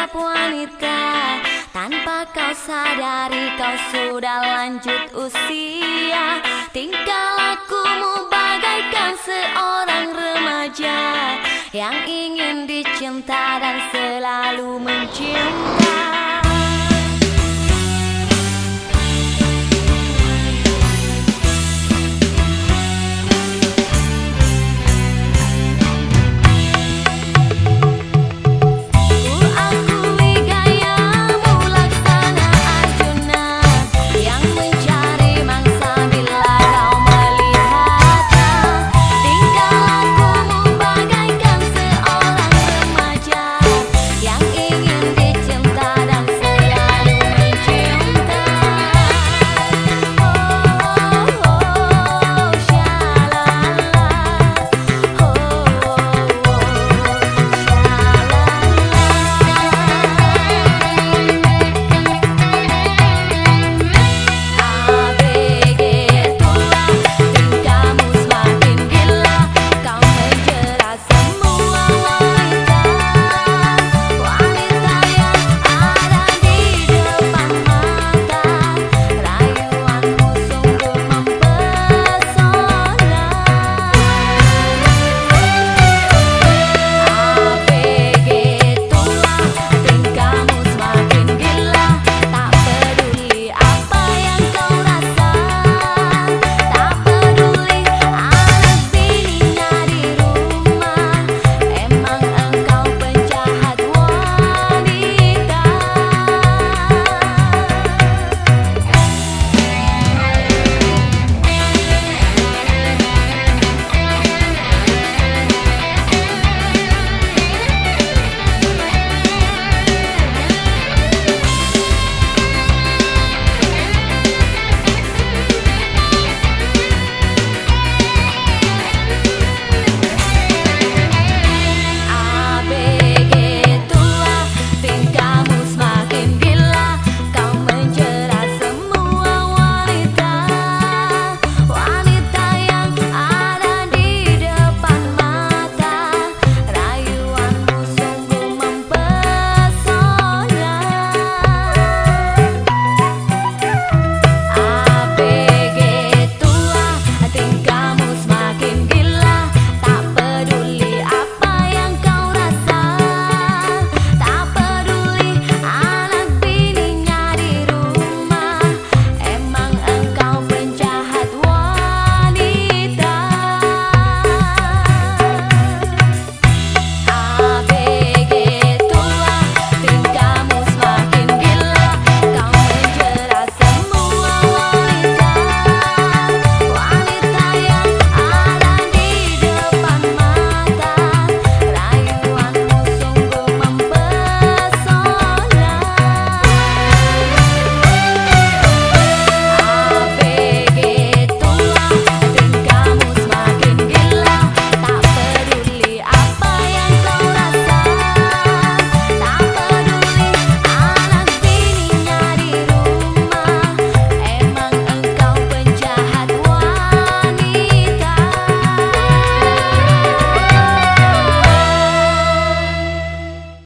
setiap wanita. Tanpa kau sadari kau sudah lanjut usia. Tingkah lakumu bagaikan seorang remaja. Yang ingin